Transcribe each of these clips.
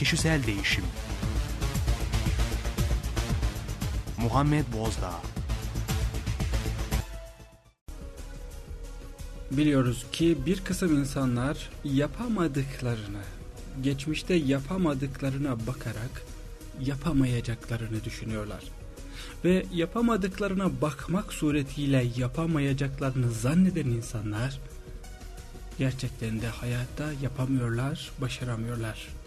kişisel değişim. Muhammed Bozdağ Biliyoruz ki bir kısım insanlar yapamadıklarını, geçmişte yapamadıklarına bakarak yapamayacaklarını düşünüyorlar. Ve yapamadıklarına bakmak suretiyle yapamayacaklarını zanneden insanlar gerçekten de hayatta yapamıyorlar, başaramıyorlar.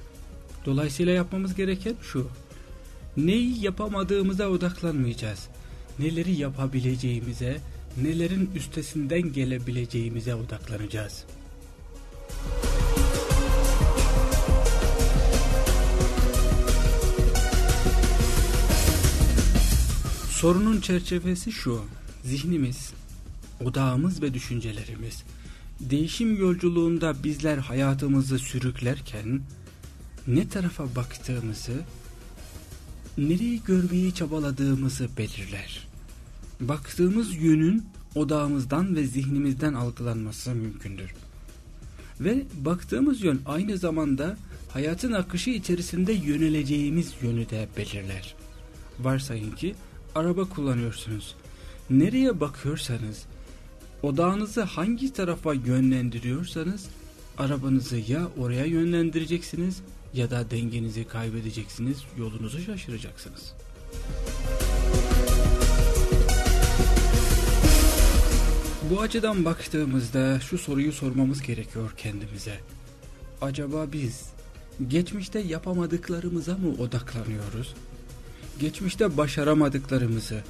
Dolayısıyla yapmamız gereken şu. Neyi yapamadığımıza odaklanmayacağız. Neleri yapabileceğimize, nelerin üstesinden gelebileceğimize odaklanacağız. Sorunun çerçevesi şu. Zihnimiz, odağımız ve düşüncelerimiz değişim yolculuğunda bizler hayatımızı sürüklerken ne tarafa baktığımızı, nereyi görmeyi çabaladığımızı belirler. Baktığımız yönün odağımızdan ve zihnimizden algılanması mümkündür. Ve baktığımız yön aynı zamanda hayatın akışı içerisinde yöneleceğimiz yönü de belirler. Varsayın ki araba kullanıyorsunuz. Nereye bakıyorsanız, odağınızı hangi tarafa yönlendiriyorsanız arabanızı ya oraya yönlendireceksiniz ya da dengenizi kaybedeceksiniz, yolunuzu şaşıracaksınız. Bu açıdan baktığımızda şu soruyu sormamız gerekiyor kendimize. Acaba biz geçmişte yapamadıklarımıza mı odaklanıyoruz? Geçmişte başaramadıklarımızı,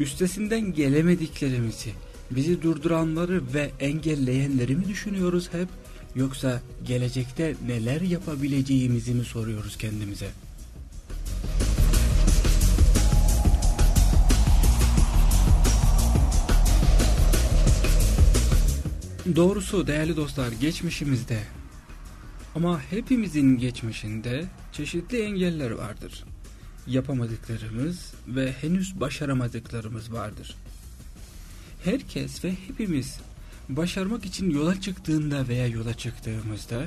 üstesinden gelemediklerimizi, bizi durduranları ve engelleyenleri mi düşünüyoruz hep? Yoksa gelecekte neler yapabileceğimizi mi soruyoruz kendimize? Doğrusu değerli dostlar geçmişimizde ama hepimizin geçmişinde çeşitli engeller vardır. Yapamadıklarımız ve henüz başaramadıklarımız vardır. Herkes ve hepimiz başarmak için yola çıktığında veya yola çıktığımızda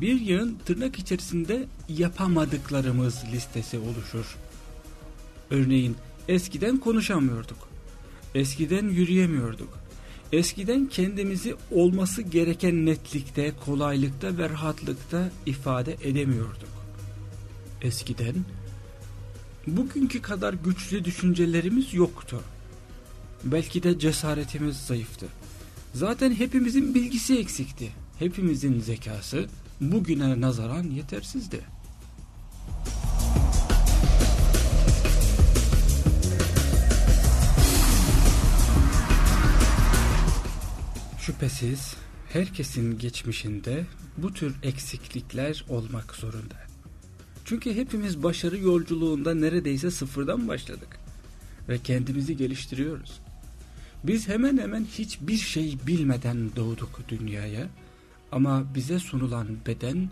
bir yığın tırnak içerisinde yapamadıklarımız listesi oluşur. Örneğin eskiden konuşamıyorduk. Eskiden yürüyemiyorduk. Eskiden kendimizi olması gereken netlikte, kolaylıkta ve rahatlıkta ifade edemiyorduk. Eskiden bugünkü kadar güçlü düşüncelerimiz yoktu. Belki de cesaretimiz zayıftı. Zaten hepimizin bilgisi eksikti. Hepimizin zekası bugüne nazaran yetersizdi. Şüphesiz herkesin geçmişinde bu tür eksiklikler olmak zorunda. Çünkü hepimiz başarı yolculuğunda neredeyse sıfırdan başladık ve kendimizi geliştiriyoruz. Biz hemen hemen hiçbir şey bilmeden doğduk dünyaya ama bize sunulan beden,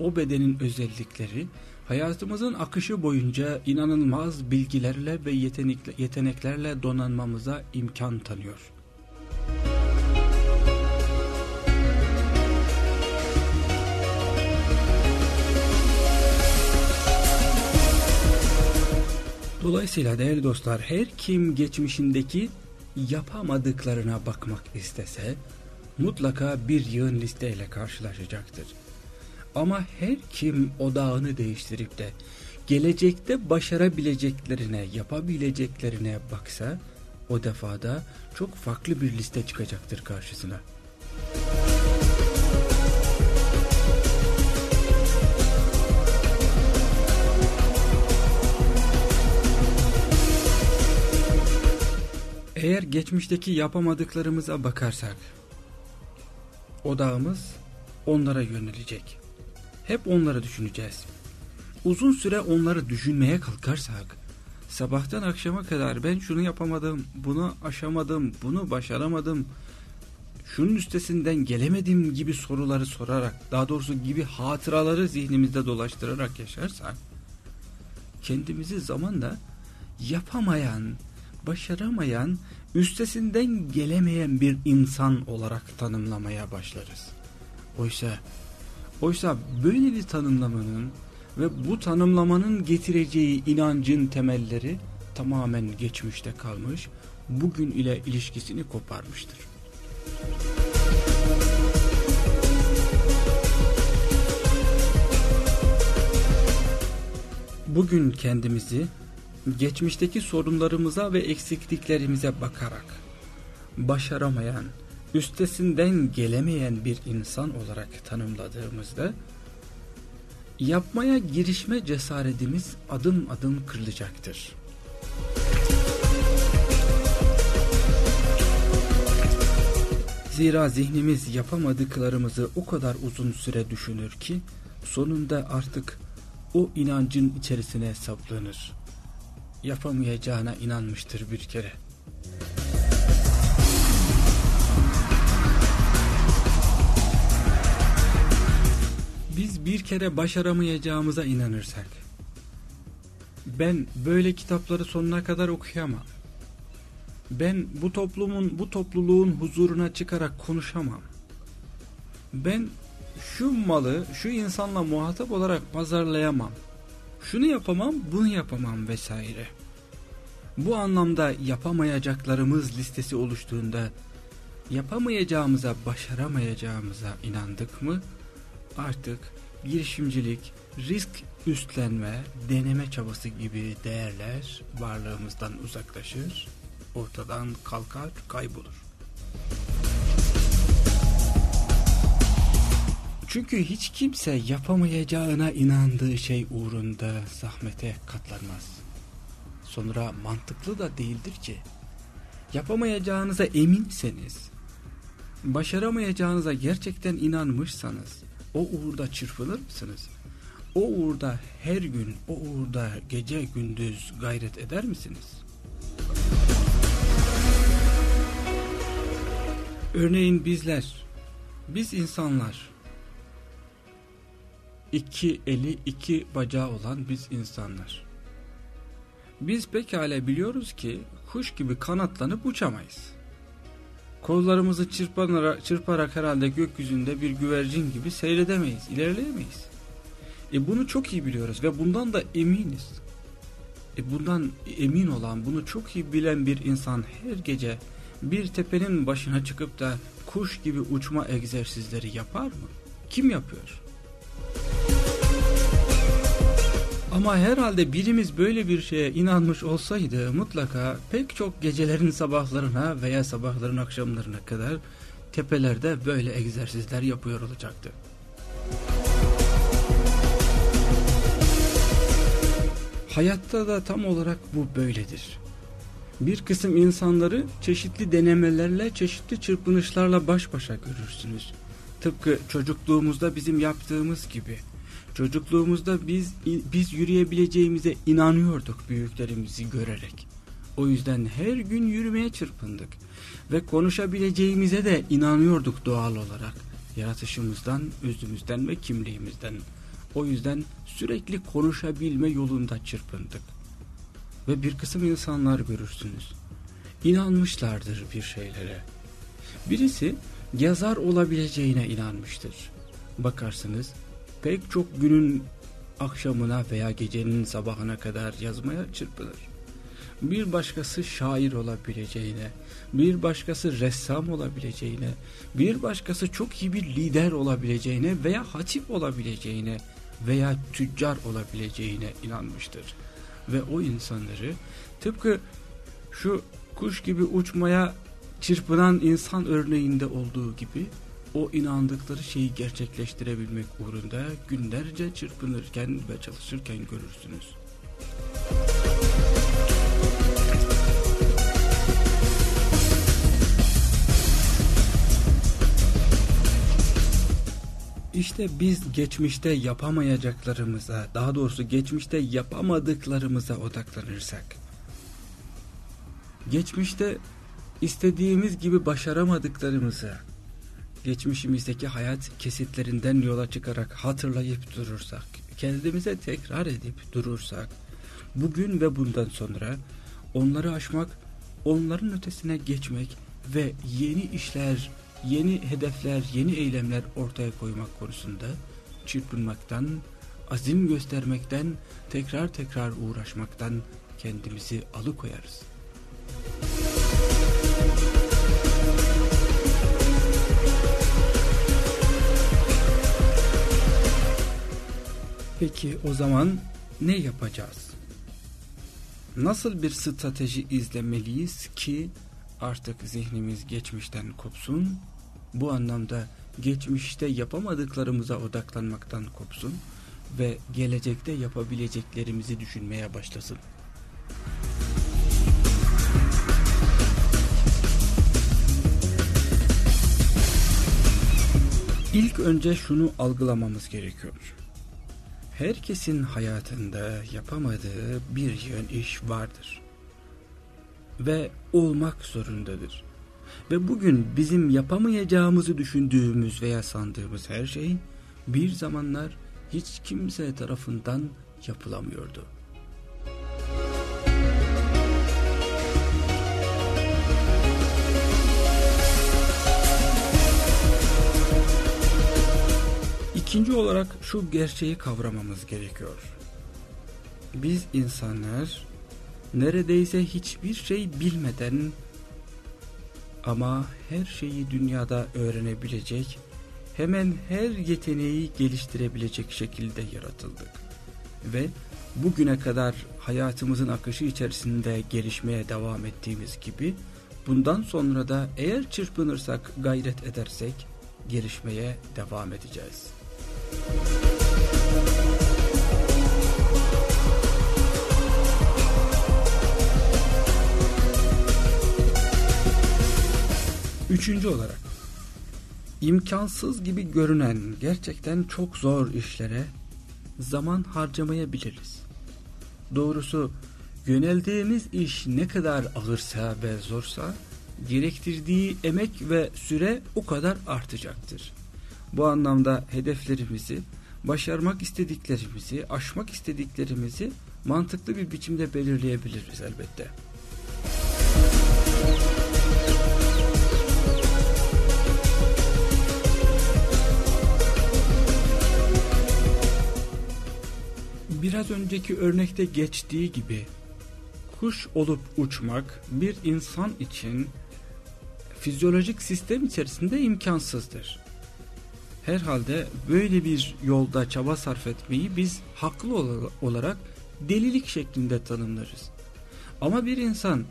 o bedenin özellikleri hayatımızın akışı boyunca inanılmaz bilgilerle ve yeteneklerle donanmamıza imkan tanıyor. Dolayısıyla değerli dostlar her kim geçmişindeki yapamadıklarına bakmak istese mutlaka bir yığın listeyle karşılaşacaktır. Ama her kim odağını değiştirip de gelecekte başarabileceklerine, yapabileceklerine baksa o defada çok farklı bir liste çıkacaktır karşısına. Eğer geçmişteki yapamadıklarımıza bakarsak, odağımız onlara yönelecek. Hep onları düşüneceğiz. Uzun süre onları düşünmeye kalkarsak, sabahtan akşama kadar ben şunu yapamadım, bunu aşamadım, bunu başaramadım, şunun üstesinden gelemedim gibi soruları sorarak, daha doğrusu gibi hatıraları zihnimizde dolaştırarak yaşarsak, kendimizi zamanla yapamayan, başaramayan, üstesinden gelemeyen bir insan olarak tanımlamaya başlarız. Oysa oysa böyle bir tanımlamanın ve bu tanımlamanın getireceği inancın temelleri tamamen geçmişte kalmış, bugün ile ilişkisini koparmıştır. Bugün kendimizi geçmişteki sorunlarımıza ve eksikliklerimize bakarak başaramayan, üstesinden gelemeyen bir insan olarak tanımladığımızda yapmaya girişme cesaretimiz adım adım kırılacaktır. Zira zihnimiz yapamadıklarımızı o kadar uzun süre düşünür ki sonunda artık o inancın içerisine saplanır. Yapamayacağına inanmıştır bir kere. Biz bir kere başaramayacağımıza inanırsak, ben böyle kitapları sonuna kadar okuyamam. Ben bu toplumun, bu topluluğun huzuruna çıkarak konuşamam. Ben şu malı, şu insanla muhatap olarak pazarlayamam. Şunu yapamam, bunu yapamam vesaire. Bu anlamda yapamayacaklarımız listesi oluştuğunda yapamayacağımıza, başaramayacağımıza inandık mı? Artık girişimcilik, risk üstlenme, deneme çabası gibi değerler varlığımızdan uzaklaşır, ortadan kalkar, kaybolur. Çünkü hiç kimse yapamayacağına inandığı şey uğrunda zahmete katlanmaz. Sonra mantıklı da değildir ki. Yapamayacağınıza eminseniz, başaramayacağınıza gerçekten inanmışsanız, o uğurda çırpınır mısınız? O uğurda her gün, o uğurda gece gündüz gayret eder misiniz? Örneğin bizler, biz insanlar, iki eli iki bacağı olan biz insanlar. Biz pekala biliyoruz ki kuş gibi kanatlanıp uçamayız. Kollarımızı çırpanarak, çırparak herhalde gökyüzünde bir güvercin gibi seyredemeyiz, ilerleyemeyiz. E bunu çok iyi biliyoruz ve bundan da eminiz. E bundan emin olan, bunu çok iyi bilen bir insan her gece bir tepenin başına çıkıp da kuş gibi uçma egzersizleri yapar mı? Kim yapıyor? Ama herhalde birimiz böyle bir şeye inanmış olsaydı mutlaka pek çok gecelerin sabahlarına veya sabahların akşamlarına kadar tepelerde böyle egzersizler yapıyor olacaktı. Hayatta da tam olarak bu böyledir. Bir kısım insanları çeşitli denemelerle, çeşitli çırpınışlarla baş başa görürsünüz. Tıpkı çocukluğumuzda bizim yaptığımız gibi. Çocukluğumuzda biz biz yürüyebileceğimize inanıyorduk büyüklerimizi görerek. O yüzden her gün yürümeye çırpındık ve konuşabileceğimize de inanıyorduk doğal olarak. Yaratışımızdan, özümüzden ve kimliğimizden. O yüzden sürekli konuşabilme yolunda çırpındık. Ve bir kısım insanlar görürsünüz. İnanmışlardır bir şeylere. Birisi yazar olabileceğine inanmıştır. Bakarsınız pek çok günün akşamına veya gecenin sabahına kadar yazmaya çırpınır. Bir başkası şair olabileceğine, bir başkası ressam olabileceğine, bir başkası çok iyi bir lider olabileceğine veya hatip olabileceğine veya tüccar olabileceğine inanmıştır. Ve o insanları tıpkı şu kuş gibi uçmaya çırpınan insan örneğinde olduğu gibi o inandıkları şeyi gerçekleştirebilmek uğrunda günlerce çırpınırken ve çalışırken görürsünüz. İşte biz geçmişte yapamayacaklarımıza, daha doğrusu geçmişte yapamadıklarımıza odaklanırsak, geçmişte istediğimiz gibi başaramadıklarımıza, geçmişimizdeki hayat kesitlerinden yola çıkarak hatırlayıp durursak, kendimize tekrar edip durursak, bugün ve bundan sonra onları aşmak, onların ötesine geçmek ve yeni işler, yeni hedefler, yeni eylemler ortaya koymak konusunda çırpınmaktan, azim göstermekten, tekrar tekrar uğraşmaktan kendimizi alıkoyarız. Peki o zaman ne yapacağız? Nasıl bir strateji izlemeliyiz ki artık zihnimiz geçmişten kopsun? Bu anlamda geçmişte yapamadıklarımıza odaklanmaktan kopsun ve gelecekte yapabileceklerimizi düşünmeye başlasın. İlk önce şunu algılamamız gerekiyor. Herkesin hayatında yapamadığı bir yön iş vardır. Ve olmak zorundadır. Ve bugün bizim yapamayacağımızı düşündüğümüz veya sandığımız her şey bir zamanlar hiç kimse tarafından yapılamıyordu. İkinci olarak şu gerçeği kavramamız gerekiyor. Biz insanlar neredeyse hiçbir şey bilmeden ama her şeyi dünyada öğrenebilecek, hemen her yeteneği geliştirebilecek şekilde yaratıldık. Ve bugüne kadar hayatımızın akışı içerisinde gelişmeye devam ettiğimiz gibi bundan sonra da eğer çırpınırsak, gayret edersek gelişmeye devam edeceğiz. Üçüncü olarak imkansız gibi görünen gerçekten çok zor işlere zaman harcamayabiliriz. Doğrusu yöneldiğimiz iş ne kadar ağırsa ve zorsa gerektirdiği emek ve süre o kadar artacaktır. Bu anlamda hedeflerimizi, başarmak istediklerimizi, aşmak istediklerimizi mantıklı bir biçimde belirleyebiliriz elbette. Biraz önceki örnekte geçtiği gibi kuş olup uçmak bir insan için fizyolojik sistem içerisinde imkansızdır. Herhalde böyle bir yolda çaba sarf etmeyi biz haklı olarak delilik şeklinde tanımlarız. Ama bir insan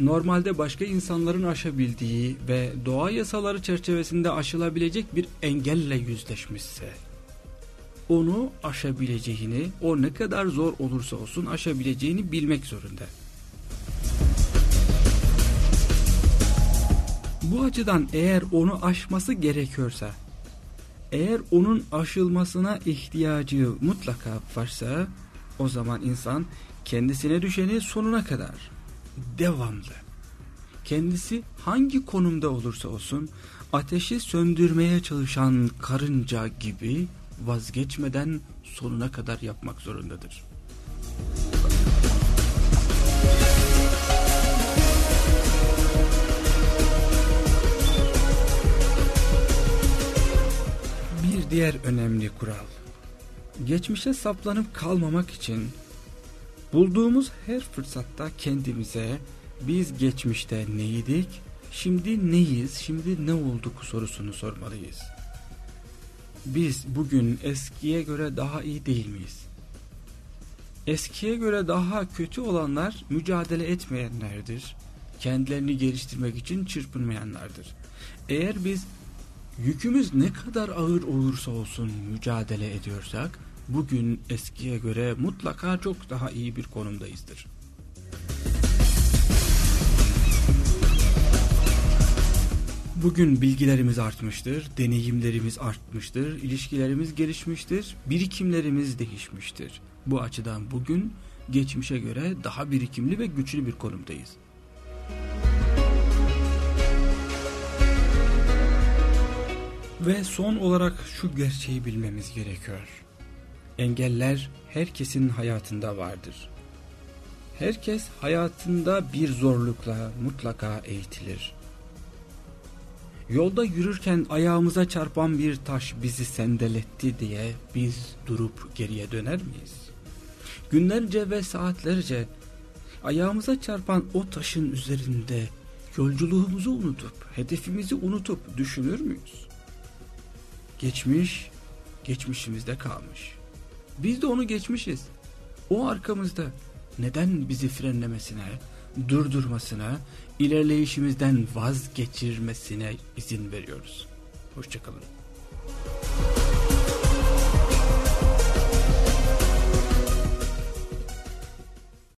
normalde başka insanların aşabildiği ve doğa yasaları çerçevesinde aşılabilecek bir engelle yüzleşmişse onu aşabileceğini, o ne kadar zor olursa olsun aşabileceğini bilmek zorunda. Bu açıdan eğer onu aşması gerekiyorsa, eğer onun aşılmasına ihtiyacı mutlaka varsa, o zaman insan kendisine düşeni sonuna kadar devamlı, kendisi hangi konumda olursa olsun ateşi söndürmeye çalışan karınca gibi vazgeçmeden sonuna kadar yapmak zorundadır. Diğer önemli kural. Geçmişe saplanıp kalmamak için bulduğumuz her fırsatta kendimize biz geçmişte neydik, şimdi neyiz, şimdi ne olduk sorusunu sormalıyız biz bugün eskiye göre daha iyi değil miyiz? Eskiye göre daha kötü olanlar mücadele etmeyenlerdir. Kendilerini geliştirmek için çırpınmayanlardır. Eğer biz yükümüz ne kadar ağır olursa olsun mücadele ediyorsak bugün eskiye göre mutlaka çok daha iyi bir konumdayızdır. Bugün bilgilerimiz artmıştır, deneyimlerimiz artmıştır, ilişkilerimiz gelişmiştir, birikimlerimiz değişmiştir. Bu açıdan bugün geçmişe göre daha birikimli ve güçlü bir konumdayız. Ve son olarak şu gerçeği bilmemiz gerekiyor. Engeller herkesin hayatında vardır. Herkes hayatında bir zorlukla mutlaka eğitilir Yolda yürürken ayağımıza çarpan bir taş bizi sendeletti diye biz durup geriye döner miyiz? Günlerce ve saatlerce ayağımıza çarpan o taşın üzerinde yolculuğumuzu unutup, hedefimizi unutup düşünür müyüz? Geçmiş, geçmişimizde kalmış. Biz de onu geçmişiz. O arkamızda neden bizi frenlemesine, durdurmasına, ilerleyişimizden vazgeçirmesine izin veriyoruz. Hoşçakalın.